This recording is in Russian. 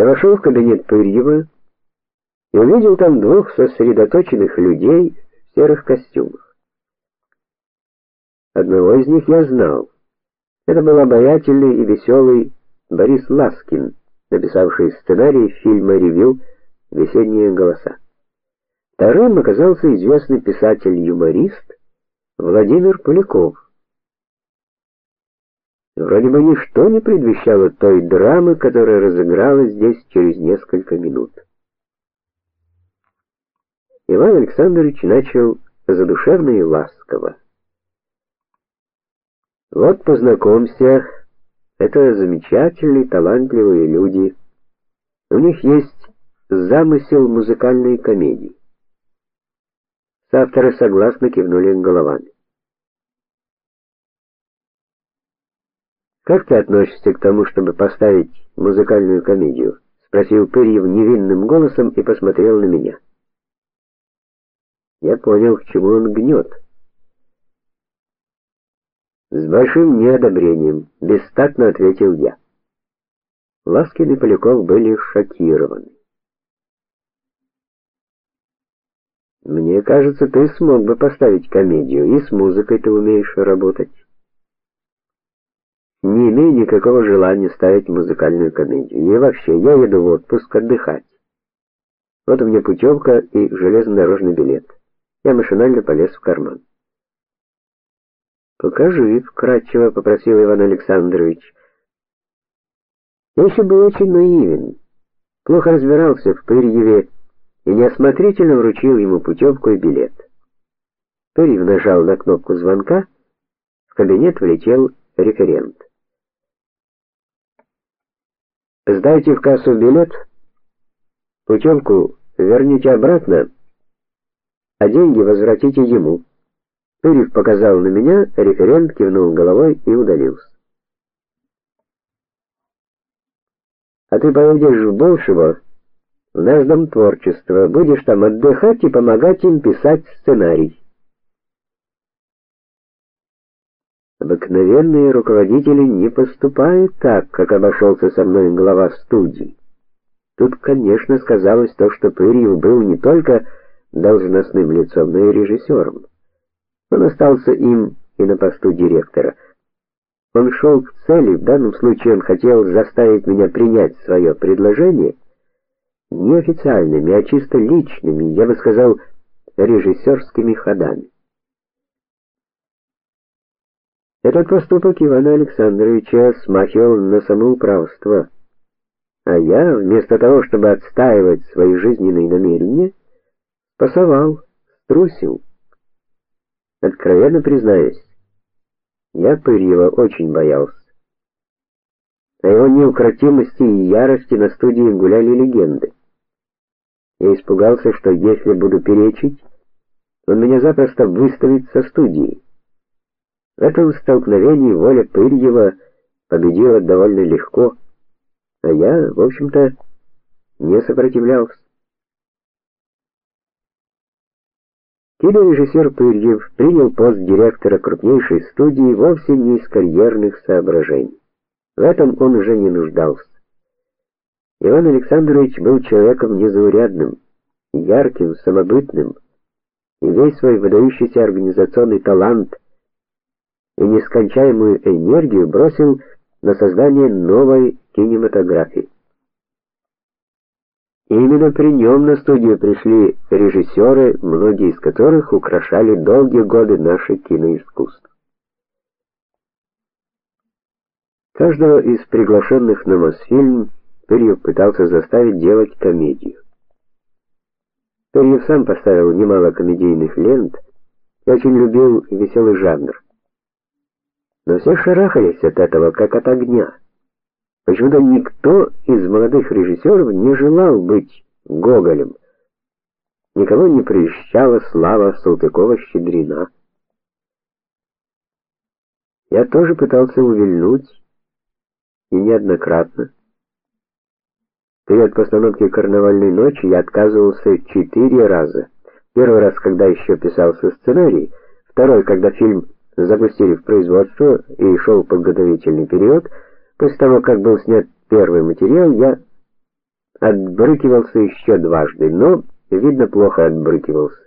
Я вошел в кабинет Пырьева и увидел там двух сосредоточенных людей в серых костюмах. Одного из них я знал. Это был обаятельный и веселый Борис Ласкин, написавший сценарий фильма Ревю Весенние голоса. Вторым оказался известный писатель-юморист Владимир Поляков. Вроде бы ничто не предвещало той драмы, которая разыгралась здесь через несколько минут. Иван Александрович начал задушевно и ласково. Вот познакомься, это замечательные, талантливые люди. У них есть замысел музыкальной комедии. Авторы согласно кивнули головами. Как ты относишься к тому, чтобы поставить музыкальную комедию? спросил Пырьев невинным голосом и посмотрел на меня. Я понял, к чему он гнет. С большим неодобрением, бестактно ответил я. Ласкин и Поляков были шокированы. Мне кажется, ты смог бы поставить комедию, и с музыкой ты умеешь работать. Не имею никакого желания ставить музыкальную комедию. И вообще, я еду в отпуск отдыхать. Вот у меня путевка и железнодорожный билет. Я машинально полез в карман. Покажи, вкратчиво попросил Иван Александрович. Я еще был очень наивен. Плохо разбирался в Пырьеве и неосмотрительно вручил ему путевку и билет. Пырьев нажал на кнопку звонка, в кабинет влетел референт. Сдайте в кассу билет, путевку верните обратно, а деньги возвратите ему. Пырев показал на меня, референт кивнул головой и удалился. А ты поедешь в Болшево, в наш дом творчества, будешь там отдыхать и помогать им писать сценарий. Обыкновенные руководители не поступают так, как обошелся со мной глава студии. Тут, конечно, сказалось то, что Пырьев был не только должностным лицом, но и режиссером. Он остался им и на посту директора. Он шел к цели, в данном случае он хотел заставить меня принять свое предложение не официальными, а чисто личными, я бы сказал, режиссерскими ходами. Этот поступок Ивана Александровича смахивал на самоуправство. А я, вместо того, чтобы отстаивать свои жизненные намерения, пасовал, струсил. Откровенно признаюсь, я Пырьева очень боялся. О его неукротимости и ярости на студии гуляли легенды. Я испугался, что если буду перечить, он меня запросто выставит со студии. В этом столкновении воля Пырьева победила довольно легко, а я, в общем-то, не сопротивлялся. Кинорежиссер Пырьев принял пост директора крупнейшей студии вовсе не из карьерных соображений. В этом он уже не нуждался. Иван Александрович был человеком незаурядным, ярким, самобытным, и весь свой выдающийся организационный талант и нескончаемую энергию бросил на создание новой кинематографии. Именно при нем на студию пришли режиссеры, многие из которых украшали долгие годы наше киноискусство. Каждого из приглашенных на Мосфильм Пырьев пытался заставить делать комедию. Пырьев сам поставил немало комедийных лент и очень любил веселый жанр. Но все шарахались от этого, как от огня. Почему-то никто из молодых режиссеров не желал быть Гоголем. Никого не прельщала слава Салтыкова-Щедрина. Я тоже пытался увильнуть, и неоднократно. Перед постановкой карнавальной ночи я отказывался четыре раза. Первый раз, когда еще писался сценарий, второй, когда фильм запустили в производство и шел подготовительный период. После того, как был снят первый материал, я отбрыкивался еще дважды, но, видно, плохо отбрыкивался.